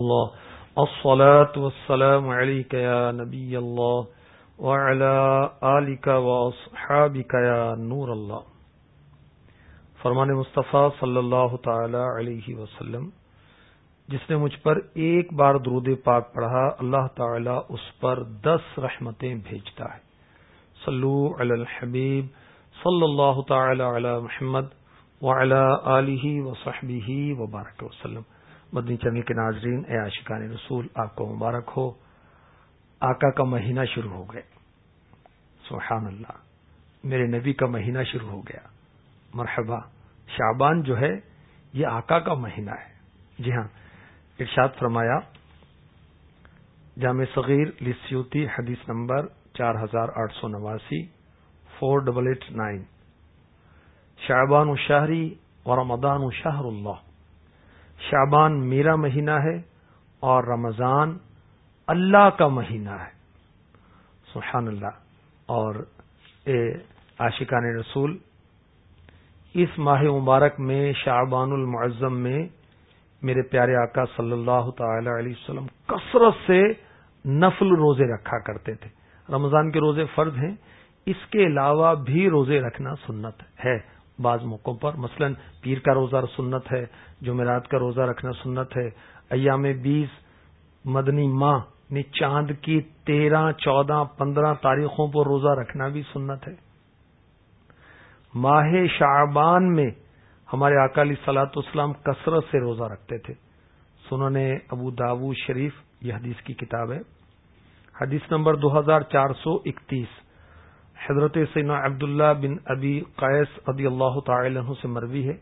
الله. الصلاة والسلام عليك يا نبي الله وعلى آلك وأصحابك يا نور الله. فرمان مصطفیٰ صلی اللہ تعالی علیہ وسلم، جس نے مجھ پر ایک بار درود پاک پڑھا، اللہ تعالی اس پر دس رحمتیں بھیجتا ہے. صلو علی الحبیب صلی اللہ تعالی علی محمد وعلی آلہ وصحبہ وبارک وسلم. مدنی چینل کے ناظرین، اے عاشقان رسول، آپ کو مبارک ہو۔ آقا کا مہینہ شروع ہو گئے سبحان اللہ۔ میرے نبی کا مہینہ شروع ہو گیا۔ مرحبا۔ شعبان جو ہے، یہ آقا کا مہینہ ہے۔ جی ہاں ارشاد فرمایا، جامع صغیر، لسیوتی، حدیث نمبر چار ہزار آٹھ سو نواسی فور ڈبل ایٹ نائن شعبان و شہری اور رمضان و شہر اللہ۔ شابان میرا مہینہ ہے اور رمضان اللہ کا مہینہ ہے۔ سبحان اللہ۔ اور اے عاشقان رسول، اس ماہ مبارک میں شعبان المعظم میں میرے پیارے آقا صلی اللہ تعالی علیہ وسلم کثرت سے نفل روزے رکھا کرتے تھے۔ رمضان کے روزے فرض ہیں، اس کے علاوہ بھی روزے رکھنا سنت ہے۔ بعض موقعوں پر۔ مثلا پیر کا روزہ سنت ہے، جمعرات کا روزہ رکھنا سنت ہے۔ ایام بیس، مدنی ماہ نے چاند کی تیرہ، چودہ، پندرہ تاریخوں پر روزہ رکھنا بھی سنت ہے۔ ماہ شعبان میں ہمارے اکالی سلاط اسلام کثرت سے روزہ رکھتے تھے۔ سنوں نے ابو داو شریف، یہ حدیث کی کتاب ہے۔ حدیث نمبر دو ہزار چار سو اکتیس۔ حضرت سینا عبداللہ بن ابی قیس رضی اللہ تعالی عنہ سے مروی ہے۔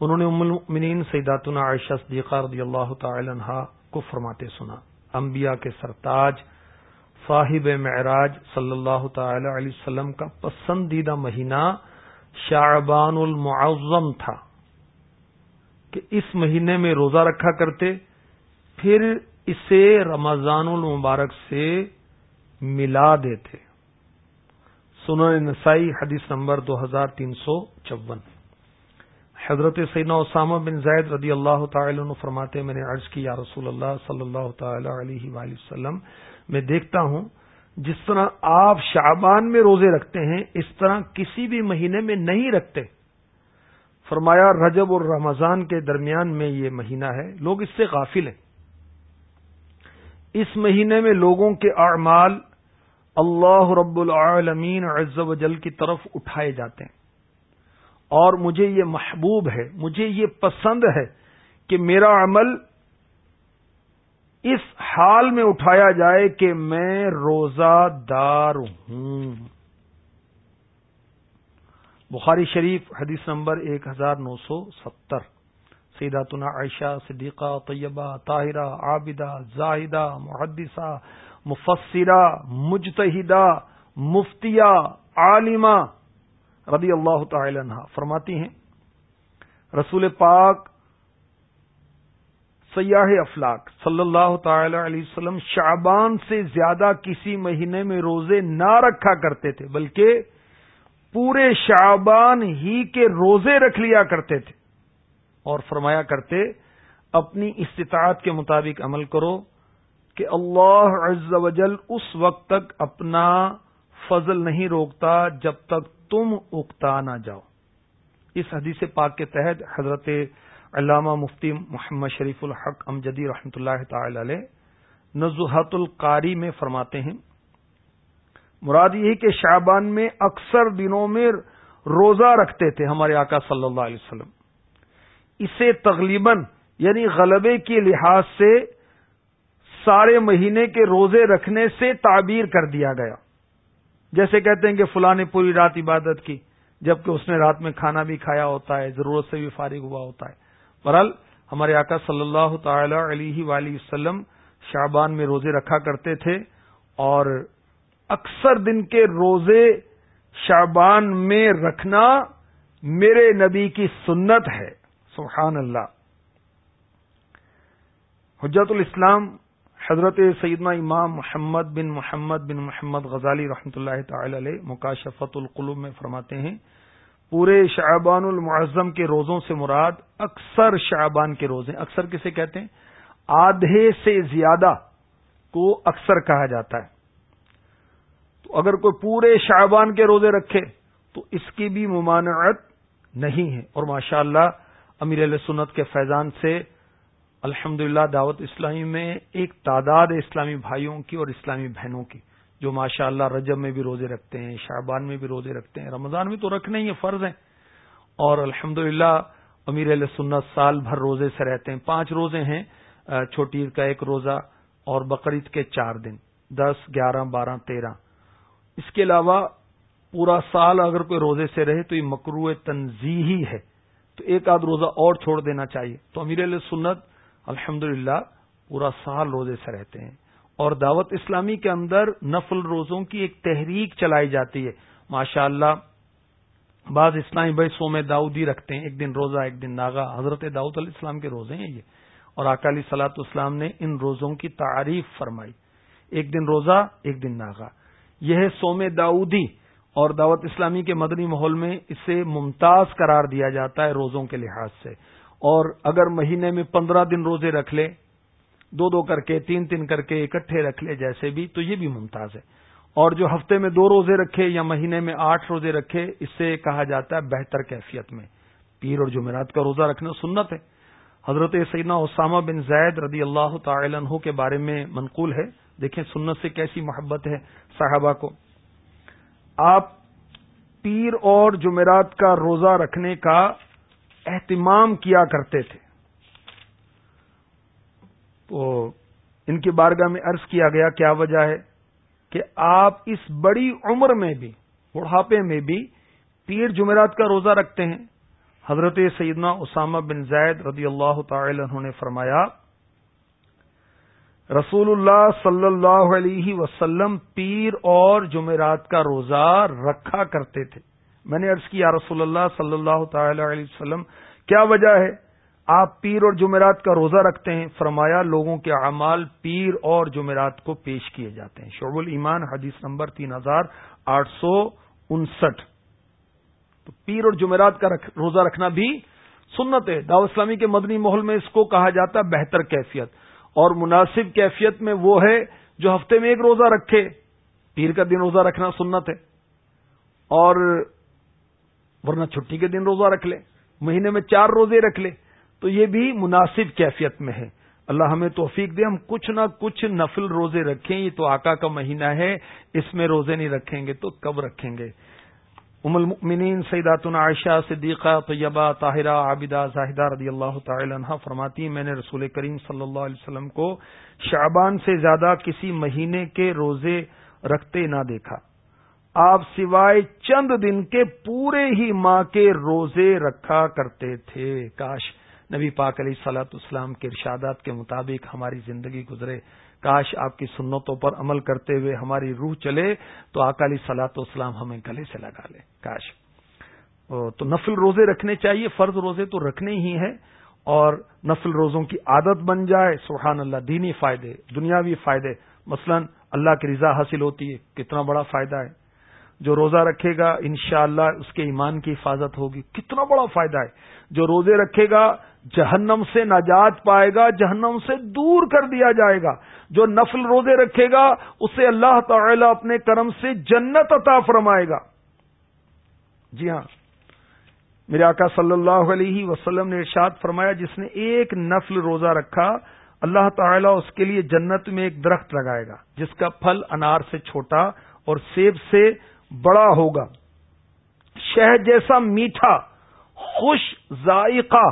انہوں نے ام المؤمنین سیداتنا عائشہ صدیقہ رضی اللہ تعالی عنہ کو فرماتے سنا۔ انبیاء کے سرتاج، صاحب معراج صلی اللہ تعالی علیہ وسلم کا پسندیدہ مہینہ شعبان المعظم تھا کہ اس مہینے میں روزہ رکھا کرتے، پھر اسے رمضان المبارک سے ملا دیتے۔ سنن نسائی حدیث نمبر دو ہزار تین سو چون۔ حضرت سینا اسامہ بن زید رضی اللہ تعالی عنہ فرماتے میں نے عرض کی، یا رسول اللہ صلی اللہ تعالی علیہ وآلہ وسلم، میں دیکھتا ہوں، جس طرح آپ شعبان میں روزے رکھتے ہیں، اس طرح کسی بھی مہینے میں نہیں رکھتے۔ فرمایا، رجب اور رمضان کے درمیان میں یہ مہینہ ہے، لوگ اس سے غافل ہیں۔ اس مہینے میں لوگوں کے اعمال اللہ رب العالمین عز و جل کی طرف اٹھائے جاتے ہیں۔ اور مجھے یہ محبوب ہے، مجھے یہ پسند ہے کہ میرا عمل اس حال میں اٹھایا جائے کہ میں روزہ دار ہوں۔ بخاری شریف حدیث نمبر ایک ہزار نو سو ستر۔ سیداتنا عائشہ صدیقہ طیبہ طاہرہ عابدہ زاہدہ محدثہ مفسرہ مجتہدہ، مفتیہ، عالمہ رضی اللہ تعالی عنہ فرماتی ہیں، رسول پاک سیاح افلاق صلی اللہ تعالی علیہ وسلم شعبان سے زیادہ کسی مہینے میں روزے نہ رکھا کرتے تھے، بلکہ پورے شعبان ہی کے روزے رکھ لیا کرتے تھے اور فرمایا کرتے، اپنی استطاعت کے مطابق عمل کرو کہ اللہ عز و جل اس وقت تک اپنا فضل نہیں روکتا جب تک تم اکتا نہ جاؤ۔ اس حدیث پاک کے تحت حضرت علامہ مفتی محمد شریف الحق امجدی رحمۃ اللہ تعالی علیہ نزحت القاری میں فرماتے ہیں، مراد یہ کہ شعبان میں اکثر دنوں میں روزہ رکھتے تھے ہمارے آقا صلی اللہ علیہ وسلم۔ اسے تقلیباً یعنی غلبے کے لحاظ سے سارے مہینے کے روزے رکھنے سے تعبیر کر دیا گیا۔ جیسے کہتے ہیں کہ فلاں نے پوری رات عبادت کی، جبکہ اس نے رات میں کھانا بھی کھایا ہوتا ہے، ضرورت سے بھی فارغ ہوا ہوتا ہے۔ برحال ہمارے آقا صلی اللہ تعالی علیہ وآلہ وسلم شعبان میں روزے رکھا کرتے تھے اور اکثر دن کے روزے شعبان میں رکھنا میرے نبی کی سنت ہے۔ سبحان اللہ۔ حجت الاسلام حضرت سیدنا امام محمد بن محمد بن محمد غزالی رحمۃ اللہ تعالی علیہ مکاشفت القلوب میں فرماتے ہیں، پورے شعبان المعظم کے روزوں سے مراد اکثر شعبان کے روزے، اکثر کسے کہتے ہیں؟ آدھے سے زیادہ کو اکثر کہا جاتا ہے۔ تو اگر کوئی پورے شعبان کے روزے رکھے تو اس کی بھی ممانعت نہیں ہے۔ اور ماشاء اللہ امیر علیہ سنت کے فیضان سے الحمد دعوت اسلامی میں ایک تعداد اسلامی بھائیوں کی اور اسلامی بہنوں کی، جو ماشاء اللہ رجب میں بھی روزے رکھتے ہیں، شعبان میں بھی روزے رکھتے ہیں، رمضان میں تو رکھنے ہی فرض ہیں۔ اور الحمد امیر علیہ سنت سال بھر روزے سے رہتے ہیں۔ پانچ روزے ہیں چھوٹی عید کا ایک روزہ اور بقرعید کے چار دن، دس، گیارہ، بارہ، تیرہ۔ اس کے علاوہ پورا سال اگر کوئی روزے سے رہے تو یہ مکرو تنظیحی ہے۔ تو ایک آدھ روزہ اور چھوڑ دینا چاہیے۔ تو امیر علیہ سنت الحمد پورا سال روزے سے رہتے ہیں۔ اور دعوت اسلامی کے اندر نفل روزوں کی ایک تحریک چلائی جاتی ہے۔ ماشاء اللہ بعض اسلامی بھائی سوم داؤدی رکھتے ہیں، ایک دن روزہ، ایک دن ناگا حضرت داؤد علیہ السلام کے روزے ہیں یہ۔ اور اکالی سلاط اسلام نے ان روزوں کی تعریف فرمائی۔ ایک دن روزہ، ایک دن ناگا یہ ہے سوم داؤدی۔ اور دعوت اسلامی کے مدنی ماحول میں اسے ممتاز قرار دیا جاتا ہے روزوں کے لحاظ سے۔ اور اگر مہینے میں پندرہ دن روزے رکھ لے، دو دو کر کے، تین تین کر کے اکٹھے رکھ لے جیسے بھی، تو یہ بھی ممتاز ہے۔ اور جو ہفتے میں دو روزے رکھے یا مہینے میں آٹھ روزے رکھے، اس سے کہا جاتا ہے بہتر کیفیت میں۔ پیر اور جمعرات کا روزہ رکھنا سنت ہے۔ حضرت سیدنا اسامہ بن زید رضی اللہ تعالی عنہ کے بارے میں منقول ہے۔ دیکھیں سنت سے کیسی محبت ہے صحابہ کو۔ آپ پیر اور جمعرات کا روزہ رکھنے کا اہتمام کیا کرتے تھے۔ تو ان کی بارگاہ میں عرض کیا گیا، کیا وجہ ہے کہ آپ اس بڑی عمر میں بھی، بڑھاپے میں بھی پیر جمعرات کا روزہ رکھتے ہیں؟ حضرت سیدنا اسامہ بن زید رضی اللہ تعالی عنہ نے فرمایا، رسول اللہ صلی اللہ علیہ وسلم پیر اور جمعرات کا روزہ رکھا کرتے تھے۔ میں نے ارض کیا رسول اللہ صلی اللہ تعالی علیہ وسلم، کیا وجہ ہے؟ آپ پیر اور جمعرات کا روزہ رکھتے ہیں؟ فرمایا، لوگوں کے اعمال پیر اور جمعرات کو پیش کیے جاتے ہیں۔ شعب الایمان، حدیث نمبر تین ہزار آٹھ سو انسٹھ۔ تو پیر اور جمعرات کا روزہ رکھنا بھی سنت ہے۔ داو اسلامی کے مدنی محل میں اس کو کہا جاتا ہے بہتر کیفیت۔ اور مناسب کیفیت میں وہ ہے جو ہفتے میں ایک روزہ رکھے۔ پیر کا دن روزہ رکھنا سنت ہے۔ اور ورنہ چھٹی کے دن روزہ رکھ لے، مہینے میں چار روزے رکھ لے، تو یہ بھی مناسب کیفیت میں ہے۔ اللہ ہمیں توفیق دے، ہم کچھ نہ کچھ نفل روزے رکھیں، یہ تو آقا کا مہینہ ہے، اس میں روزے نہیں رکھیں گے تو کب رکھیں گے؟ ام المؤمنین سیداتنا عائشہ صدیقہ طیبہ طاہرہ عابدہ زاہدہ رضی اللہ تعالی عنہ فرماتی میں نے رسول کریم صلی اللہ علیہ وسلم کو شعبان سے زیادہ کسی مہینے کے روزے رکھتے نہ دیکھا۔ آپ سوائے چند دن کے پورے ہی ماں کے روزے رکھا کرتے تھے۔ کاش نبی پاک علیہ صلاحت اسلام کے ارشادات کے مطابق ہماری زندگی گزرے۔ کاش آپ کی سنتوں پر عمل کرتے ہوئے ہماری روح چلے تو اکالی سلاط اسلام ہمیں گلے سے لگا لے۔ کاش۔ تو نفل روزے رکھنے چاہیے، فرض روزے تو رکھنے ہی ہیں اور نفل روزوں کی عادت بن جائے۔ سبحان اللہ، دینی فائدے، دنیاوی فائدے۔ مثلا اللہ کی رضا حاصل ہوتی ہے، کتنا بڑا فائدہ ہے۔ جو روزہ رکھے گا، انشاءاللہ اللہ اس کے ایمان کی حفاظت ہوگی۔ کتنا بڑا فائدہ ہے۔ جو روزے رکھے گا، جہنم سے نجات پائے گا، جہنم سے دور کر دیا جائے گا۔ جو نفل روزے رکھے گا، اسے اللہ تعالی اپنے کرم سے جنت عطا فرمائے گا۔ جی ہاں۔ میرے آقا صلی اللہ علیہ وسلم نے ارشاد فرمایا، جس نے ایک نفل روزہ رکھا، اللہ تعالیٰ اس کے لیے جنت میں ایک درخت لگائے گا، جس کا پھل انار سے چھوٹا اور سیب سے بڑا ہوگا۔ شہد جیسا میٹھا، خوش ذائقہ۔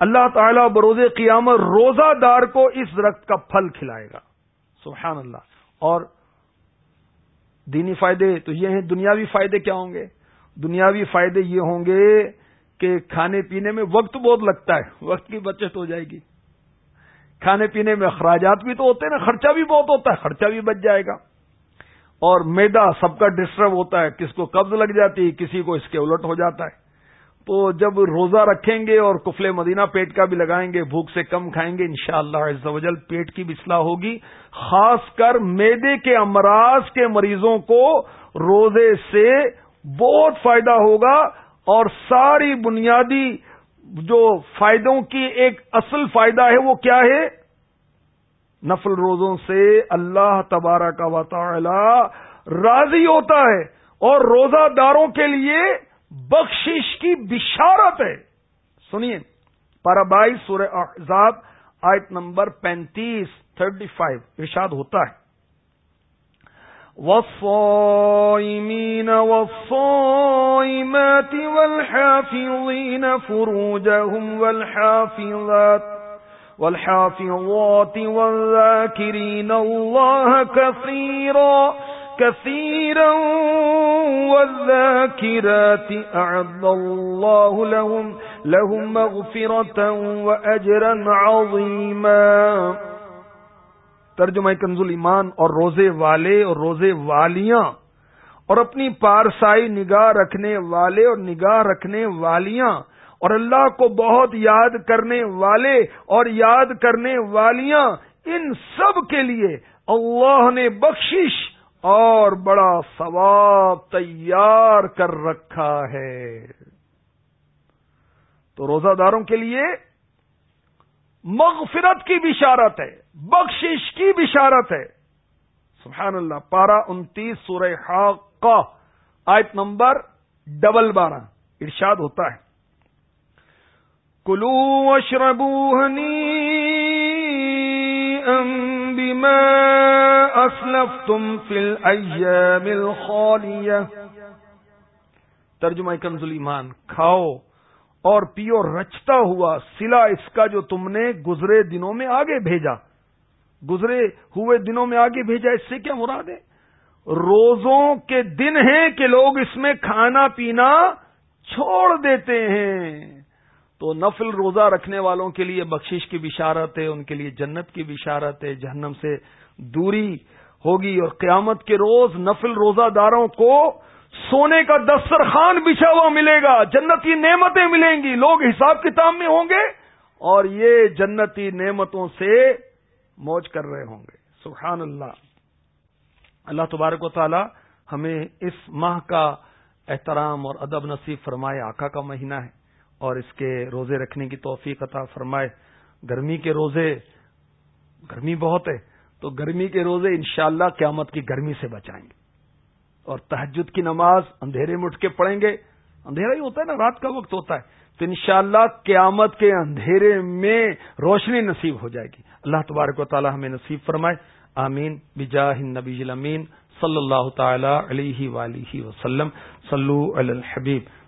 اللہ تعالیٰ بروز قیامت روزہ دار کو اس درخت کا پھل کھلائے گا۔ سبحان اللہ۔ اور دینی فائدے تو یہ ہیں، دنیاوی فائدے کیا ہوں گے؟ دنیاوی فائدے یہ ہوں گے کہ کھانے پینے میں وقت بہت لگتا ہے، وقت کی بچت ہو جائے گی۔ کھانے پینے میں اخراجات بھی تو ہوتے ہیں نا، خرچہ بھی بہت ہوتا ہے، خرچہ بھی بچ جائے گا۔ اور میدا سب کا ڈسٹرب ہوتا ہے، کس کو قبض لگ جاتی ہے کسی کو اس کے الٹ ہو جاتا ہے۔ تو جب روزہ رکھیں گے اور کفل مدینہ پیٹ کا بھی لگائیں گے، بھوک سے کم کھائیں گے، انشاءاللہ شاء اللہ پیٹ کی بھی اصلاح ہوگی۔ خاص کر میدے کے امراض کے مریضوں کو روزے سے بہت فائدہ ہوگا اور ساری بنیادی جو فائدوں کی ایک اصل فائدہ ہے وہ کیا ہے؟ نفل روزوں سے اللہ تبارہ کا تعالی راضی ہوتا ہے اور روزہ داروں کے لیے بخشش کی بشارت ہے۔ سنیے پارا بائیس سورہ احزاب، آیت نمبر پینتیس، تھرٹی فائیو، ارشاد ہوتا ہے۔ والصائمين والصائمات والحافظين فروجهم والحافظات والحافظات والذاكرين الله كثيرا كثيرا والذاكرات أعد الله لهم لهم مغفرة وأجرا عظيما. ترجمہ کنز ایمان اور روزے والے اور روزے والیاں اور اپنی پارسائی نگاہ رکھنے والے اور نگاہ رکھنے والیاں اور اللہ کو بہت یاد کرنے والے اور یاد کرنے والیاں ان سب کے لیے اللہ نے بخشش اور بڑا ثواب تیار کر رکھا ہے۔ تو روزہ داروں کے لیے مغفرت کی بشارت ہے، بخشش کی بشارت ہے۔ سبحان اللہ پارا انتیس سورہ کا آیت نمبر ڈبل بارہ، ارشاد ہوتا ہے۔ کلو اشربو ہنی بما اسلفتم فی الایام الخالیہ ترجمہ کنز ایمان، کھاؤ اور پیو، رچتا ہوا سلا اس کا جو تم نے گزرے دنوں میں آگے بھیجا۔ گزرے ہوئے دنوں میں آگے بھیجا، اس سے کیا مراد ہے؟ روزوں کے دن ہیں کہ لوگ اس میں کھانا پینا چھوڑ دیتے ہیں۔ تو نفل روزہ رکھنے والوں کے لیے بخشش کی بشارت ہے، ان کے لیے جنت کی بشارت ہے، جہنم سے دوری ہوگی اور قیامت کے روز نفل روزہ داروں کو سونے کا دسترخوان بچھا ہوا ملے گا جنتی نعمتیں ملیں گی، لوگ حساب کتاب میں ہوں گے اور یہ جنتی نعمتوں سے موج کر رہے ہوں گے۔ سبحان اللہ۔ اللہ تبارک و تعالی ہمیں اس ماہ کا احترام اور ادب نصیب فرمائے، آقا کا مہینہ ہے۔ اور اس کے روزے رکھنے کی توفیق عطا فرمائے۔ گرمی کے روزے، گرمی بہت ہے، تو گرمی کے روزے انشاءاللہ قیامت کی گرمی سے بچائیں گے۔ اور تحجد کی نماز اندھیرے میں اٹھ کے پڑھیں گے۔ اندھیرا ہی ہوتا ہے نا، رات کا وقت ہوتا ہے۔ تو انشاءاللہ قیامت کے اندھیرے میں روشنی نصیب ہو جائے گی۔ اللہ تبارک و تعالی ہمیں نصیب فرمائے۔ آمین۔ بجاہ نبی الامین صلی اللہ تعالی علیہ وآلہ وسلم۔ صلو علی الحبیب۔